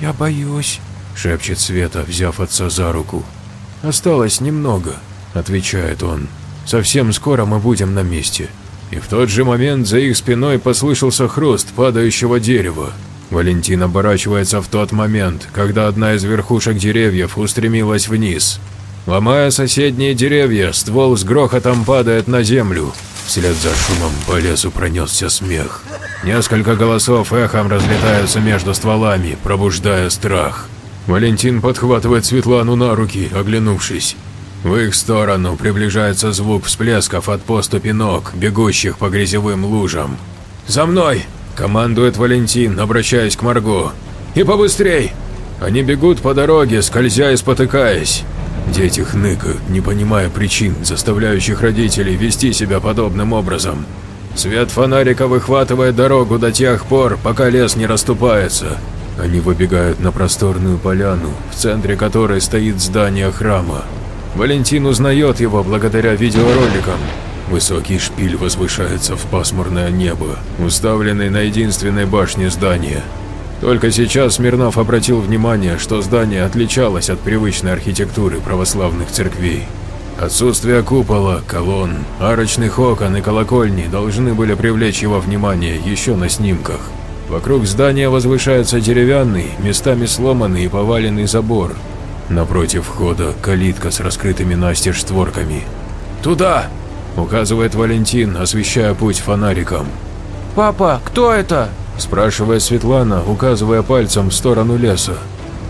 «Я боюсь», – шепчет Света, взяв отца за руку. «Осталось немного», – отвечает он. «Совсем скоро мы будем на месте». И в тот же момент за их спиной послышался хруст падающего дерева. Валентин оборачивается в тот момент, когда одна из верхушек деревьев устремилась вниз. Ломая соседние деревья, ствол с грохотом падает на землю. Вслед за шумом по лесу пронесся смех. Несколько голосов эхом разлетаются между стволами, пробуждая страх. Валентин подхватывает Светлану на руки, оглянувшись. В их сторону приближается звук всплесков от поступи ног, бегущих по грязевым лужам. «За мной!» – командует Валентин, обращаясь к Марго. «И побыстрей!» Они бегут по дороге, скользя и спотыкаясь. Дети хныкают, не понимая причин, заставляющих родителей вести себя подобным образом. Свет фонарика выхватывает дорогу до тех пор, пока лес не расступается. Они выбегают на просторную поляну, в центре которой стоит здание храма. Валентин узнает его благодаря видеороликам. Высокий шпиль возвышается в пасмурное небо, уставленный на единственной башне здания. Только сейчас Смирнов обратил внимание, что здание отличалось от привычной архитектуры православных церквей. Отсутствие купола, колонн, арочных окон и колокольни должны были привлечь его внимание еще на снимках. Вокруг здания возвышается деревянный, местами сломанный и поваленный забор, Напротив входа калитка с раскрытыми настежь створками. «Туда!» – указывает Валентин, освещая путь фонариком. «Папа, кто это?» – спрашивает Светлана, указывая пальцем в сторону леса.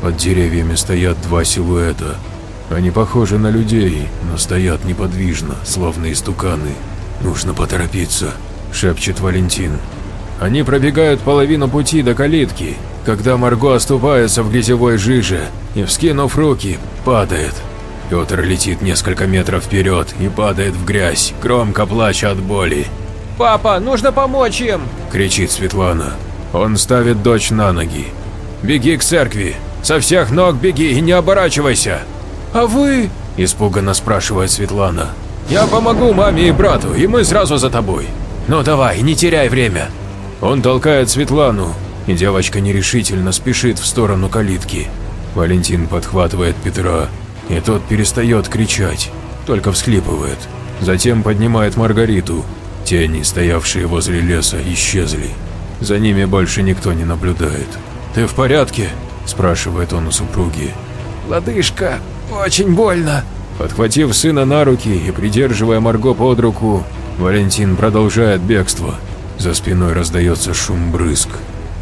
Под деревьями стоят два силуэта. Они похожи на людей, но стоят неподвижно, словно истуканы. «Нужно поторопиться», – шепчет Валентин. Они пробегают половину пути до калитки, когда Марго оступается в грязевой жиже и, вскинув руки, падает. Петр летит несколько метров вперед и падает в грязь, громко плача от боли. «Папа, нужно помочь им!» – кричит Светлана. Он ставит дочь на ноги. «Беги к церкви! Со всех ног беги и не оборачивайся!» «А вы?» – испуганно спрашивает Светлана. «Я помогу маме и брату, и мы сразу за тобой. Ну давай, не теряй время!» Он толкает Светлану, и девочка нерешительно спешит в сторону калитки. Валентин подхватывает Петра, и тот перестает кричать, только всхлипывает. Затем поднимает Маргариту. Тени, стоявшие возле леса, исчезли. За ними больше никто не наблюдает. «Ты в порядке?» – спрашивает он у супруги. «Лодыжка, очень больно». Подхватив сына на руки и придерживая Марго под руку, Валентин продолжает бегство. За спиной раздается шум брызг.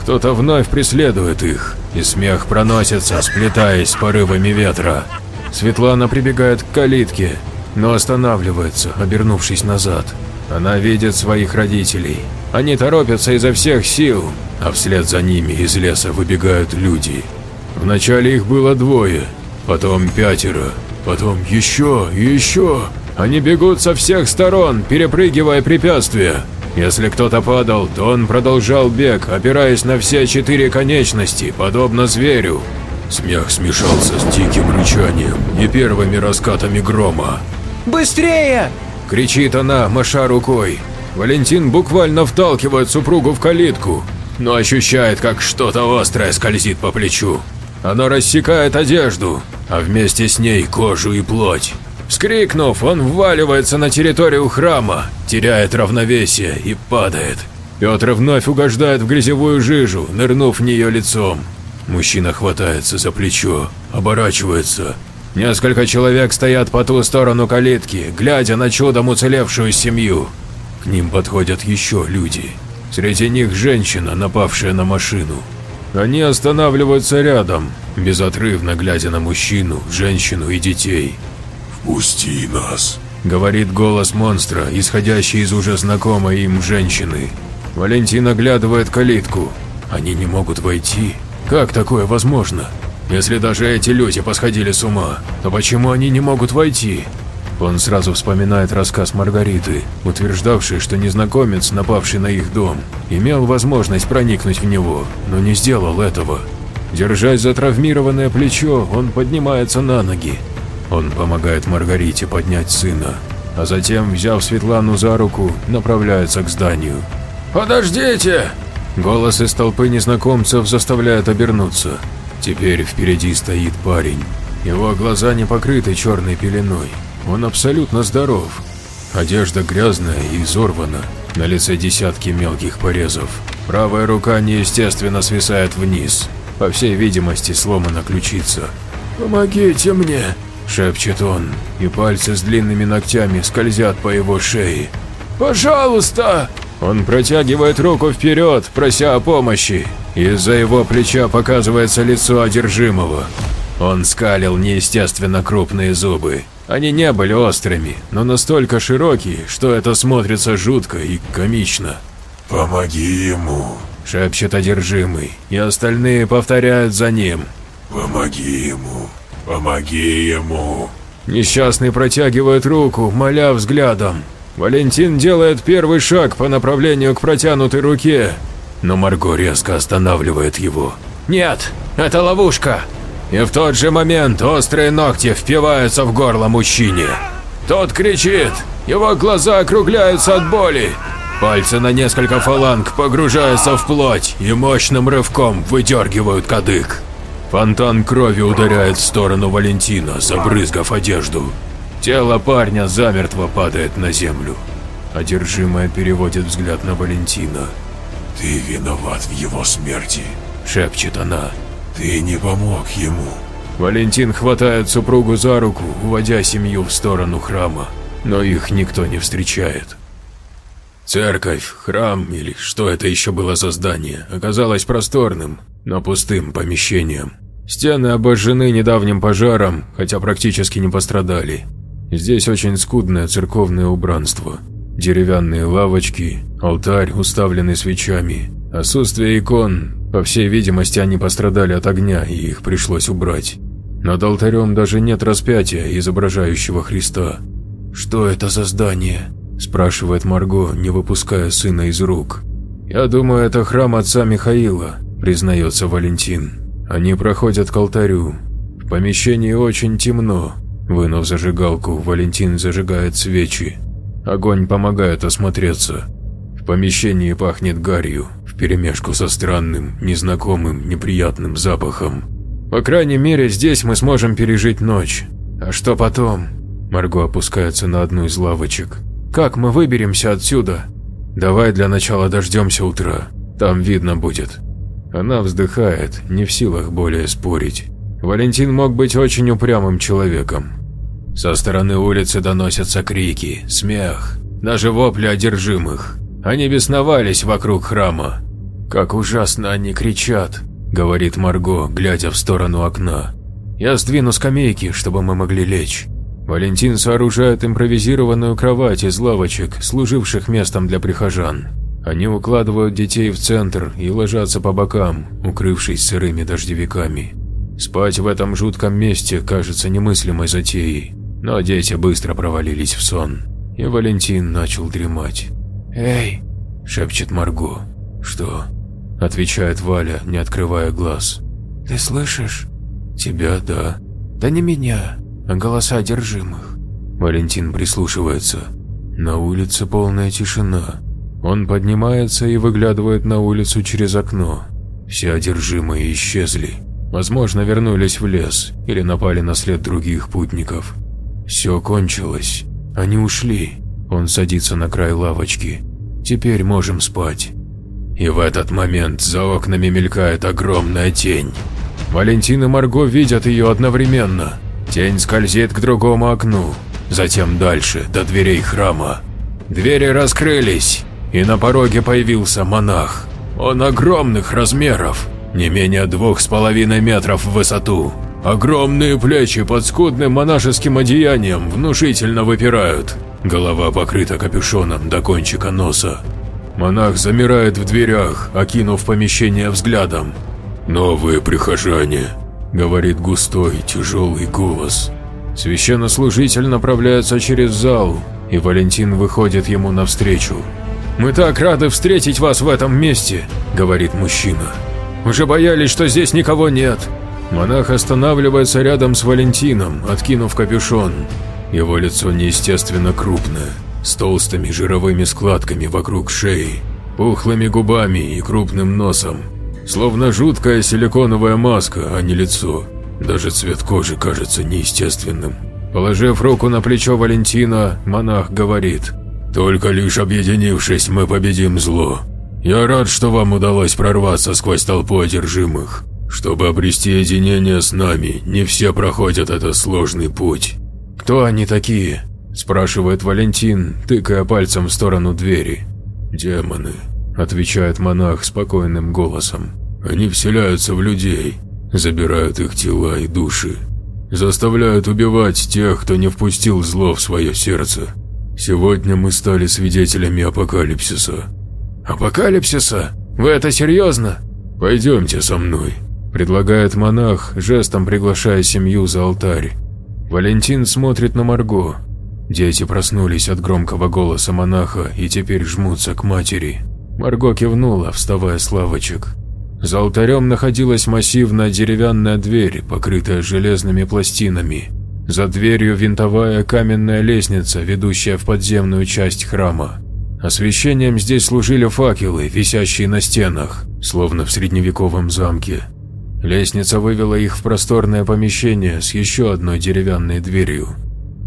Кто-то вновь преследует их, и смех проносится, сплетаясь с порывами ветра. Светлана прибегает к калитке, но останавливается, обернувшись назад. Она видит своих родителей. Они торопятся изо всех сил, а вслед за ними из леса выбегают люди. Вначале их было двое, потом пятеро, потом еще и еще. Они бегут со всех сторон, перепрыгивая препятствия. Если кто-то падал, то он продолжал бег, опираясь на все четыре конечности, подобно зверю. Смех смешался с диким рычанием и первыми раскатами грома. Быстрее! – кричит она, маша рукой. Валентин буквально вталкивает супругу в калитку, но ощущает, как что-то острое скользит по плечу. Оно рассекает одежду, а вместе с ней кожу и плоть. Вскрикнув, он вваливается на территорию храма, теряет равновесие и падает. Петр вновь угождает в грязевую жижу, нырнув в нее лицом. Мужчина хватается за плечо, оборачивается. Несколько человек стоят по ту сторону калитки, глядя на чудом уцелевшую семью. К ним подходят еще люди. Среди них женщина, напавшая на машину. Они останавливаются рядом, безотрывно глядя на мужчину, женщину и детей. «Впусти нас», — говорит голос монстра, исходящий из уже знакомой им женщины. Валентин оглядывает калитку. Они не могут войти. Как такое возможно? Если даже эти люди посходили с ума, то почему они не могут войти? Он сразу вспоминает рассказ Маргариты, утверждавшей, что незнакомец, напавший на их дом, имел возможность проникнуть в него, но не сделал этого. Держась за травмированное плечо, он поднимается на ноги. Он помогает Маргарите поднять сына, а затем, взяв Светлану за руку, направляется к зданию. «Подождите!» Голос из толпы незнакомцев заставляет обернуться. Теперь впереди стоит парень. Его глаза не покрыты черной пеленой. Он абсолютно здоров. Одежда грязная и изорвана. На лице десятки мелких порезов. Правая рука неестественно свисает вниз. По всей видимости, сломана ключица. «Помогите мне!» – шепчет он, и пальцы с длинными ногтями скользят по его шее. «Пожалуйста!» Он протягивает руку вперед, прося о помощи. Из-за его плеча показывается лицо одержимого. Он скалил неестественно крупные зубы. Они не были острыми, но настолько широкие, что это смотрится жутко и комично. «Помоги ему», – шепчет одержимый, и остальные повторяют за ним. «Помоги ему, помоги ему». Несчастный протягивает руку, моля взглядом. Валентин делает первый шаг по направлению к протянутой руке, но Марго резко останавливает его. «Нет, это ловушка!» И в тот же момент острые ногти впиваются в горло мужчине. Тот кричит, его глаза округляются от боли. Пальцы на несколько фаланг погружаются в плоть и мощным рывком выдергивают кадык. Фонтан крови ударяет в сторону Валентина, забрызгав одежду. Тело парня замертво падает на землю. Одержимая переводит взгляд на Валентина. «Ты виноват в его смерти», – шепчет она. «Ты не помог ему». Валентин хватает супругу за руку, уводя семью в сторону храма, но их никто не встречает. Церковь, храм или что это еще было за здание, оказалось просторным, но пустым помещением. Стены обожжены недавним пожаром, хотя практически не пострадали. Здесь очень скудное церковное убранство. Деревянные лавочки, алтарь, уставленный свечами. Отсутствие икон, по всей видимости, они пострадали от огня и их пришлось убрать. Над алтарем даже нет распятия, изображающего Христа. «Что это за здание?» – спрашивает Марго, не выпуская сына из рук. «Я думаю, это храм отца Михаила», – признается Валентин. Они проходят к алтарю. В помещении очень темно. Вынув зажигалку, Валентин зажигает свечи. Огонь помогает осмотреться. В помещении пахнет гарью, вперемешку со странным, незнакомым, неприятным запахом. По крайней мере, здесь мы сможем пережить ночь. А что потом? Марго опускается на одну из лавочек. Как мы выберемся отсюда? Давай для начала дождемся утра. Там видно будет. Она вздыхает, не в силах более спорить. Валентин мог быть очень упрямым человеком. Со стороны улицы доносятся крики, смех, даже вопли одержимых. Они бесновались вокруг храма. «Как ужасно они кричат», — говорит Марго, глядя в сторону окна. «Я сдвину скамейки, чтобы мы могли лечь». Валентин сооружает импровизированную кровать из лавочек, служивших местом для прихожан. Они укладывают детей в центр и ложатся по бокам, укрывшись сырыми дождевиками. Спать в этом жутком месте кажется немыслимой затеей, но дети быстро провалились в сон, и Валентин начал дремать. «Эй!» – шепчет Марго. «Что?» – отвечает Валя, не открывая глаз. «Ты слышишь?» Тебя, да. Да не меня, а голоса одержимых. Валентин прислушивается. На улице полная тишина. Он поднимается и выглядывает на улицу через окно. Все одержимые исчезли. Возможно, вернулись в лес или напали на след других путников. Все кончилось. Они ушли. Он садится на край лавочки. Теперь можем спать. И в этот момент за окнами мелькает огромная тень. Валентин и Марго видят ее одновременно. Тень скользит к другому окну, затем дальше, до дверей храма. Двери раскрылись, и на пороге появился монах. Он огромных размеров, не менее двух с половиной метров в высоту. Огромные плечи под скудным монашеским одеянием внушительно выпирают. Голова покрыта капюшоном до кончика носа. Монах замирает в дверях, окинув помещение взглядом. «Новые прихожане», — говорит густой, тяжелый голос. Священнослужитель направляется через зал, и Валентин выходит ему навстречу. «Мы так рады встретить вас в этом месте», — говорит мужчина. «Уже боялись, что здесь никого нет». Монах останавливается рядом с Валентином, откинув капюшон. Его лицо неестественно крупное, с толстыми жировыми складками вокруг шеи, пухлыми губами и крупным носом. Словно жуткая силиконовая маска, а не лицо. Даже цвет кожи кажется неестественным. Положив руку на плечо Валентина, монах говорит, «Только лишь объединившись, мы победим зло. Я рад, что вам удалось прорваться сквозь толпу одержимых. Чтобы обрести единение с нами, не все проходят этот сложный путь». «Кто они такие?» – спрашивает Валентин, тыкая пальцем в сторону двери. «Демоны», – отвечает монах спокойным голосом. «Они вселяются в людей, забирают их тела и души, заставляют убивать тех, кто не впустил зло в свое сердце. Сегодня мы стали свидетелями апокалипсиса». «Апокалипсиса? Вы это серьезно?» «Пойдемте со мной», – предлагает монах, жестом приглашая семью за алтарь. Валентин смотрит на Марго. Дети проснулись от громкого голоса монаха и теперь жмутся к матери. Марго кивнула, вставая с лавочек. За алтарем находилась массивная деревянная дверь, покрытая железными пластинами. За дверью винтовая каменная лестница, ведущая в подземную часть храма. Освещением здесь служили факелы, висящие на стенах, словно в средневековом замке. Лестница вывела их в просторное помещение с еще одной деревянной дверью.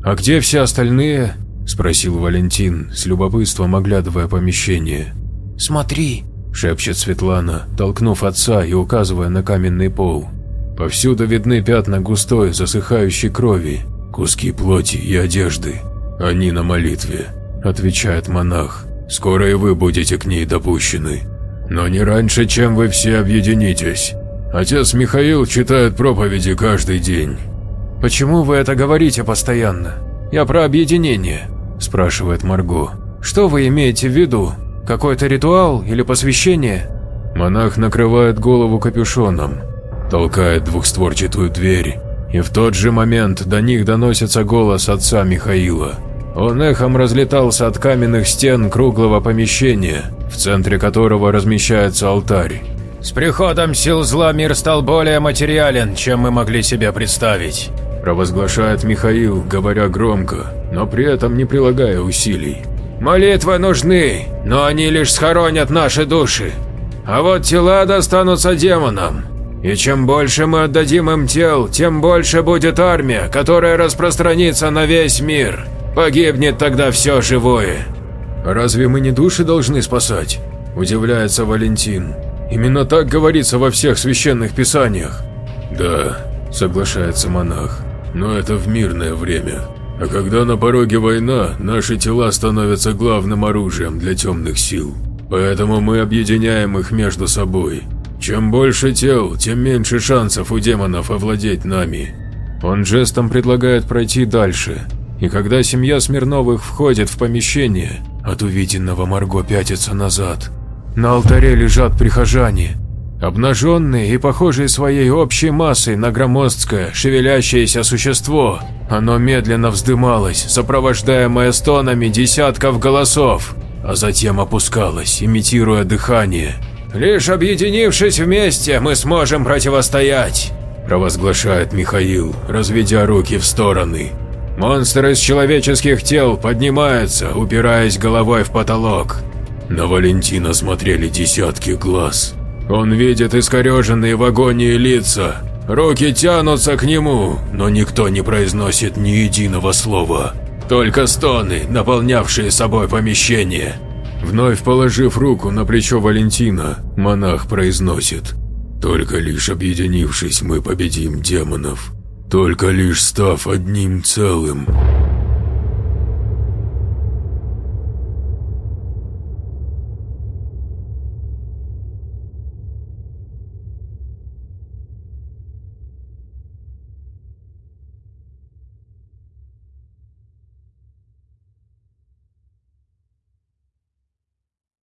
«А где все остальные?» – спросил Валентин, с любопытством оглядывая помещение. «Смотри», – шепчет Светлана, толкнув отца и указывая на каменный пол. Повсюду видны пятна густой, засыхающей крови, куски плоти и одежды. Они на молитве, отвечает монах. Скоро и вы будете к ней допущены. Но не раньше, чем вы все объединитесь. Отец Михаил читает проповеди каждый день. «Почему вы это говорите постоянно? Я про объединение», – спрашивает Марго. «Что вы имеете в виду? Какой-то ритуал или посвящение?» Монах накрывает голову капюшоном, толкает двухстворчатую дверь, и в тот же момент до них доносится голос отца Михаила. Он эхом разлетался от каменных стен круглого помещения, в центре которого размещается алтарь. «С приходом сил зла мир стал более материален, чем мы могли себе представить», провозглашает Михаил, говоря громко, но при этом не прилагая усилий. «Молитвы нужны, но они лишь схоронят наши души. А вот тела достанутся демонам. И чем больше мы отдадим им тел, тем больше будет армия, которая распространится на весь мир. Погибнет тогда все живое». «Разве мы не души должны спасать?» – удивляется Валентин. Именно так говорится во всех священных писаниях. Да, соглашается монах, но это в мирное время. А когда на пороге война, наши тела становятся главным оружием для темных сил. Поэтому мы объединяем их между собой. Чем больше тел, тем меньше шансов у демонов овладеть нами. Он жестом предлагает пройти дальше. И когда семья Смирновых входит в помещение, от увиденного Марго пятится назад. На алтаре лежат прихожане, обнаженные и похожие своей общей массой на громоздкое, шевелящееся существо. Оно медленно вздымалось, сопровождаемое стонами десятков голосов, а затем опускалось, имитируя дыхание. «Лишь объединившись вместе, мы сможем противостоять», –– провозглашает Михаил, разведя руки в стороны. Монстр из человеческих тел поднимается, упираясь головой в потолок. На Валентина смотрели десятки глаз. Он видит искореженные в агонии лица. Руки тянутся к нему, но никто не произносит ни единого слова. Только стоны, наполнявшие собой помещение. Вновь положив руку на плечо Валентина, монах произносит «Только лишь объединившись, мы победим демонов. Только лишь став одним целым».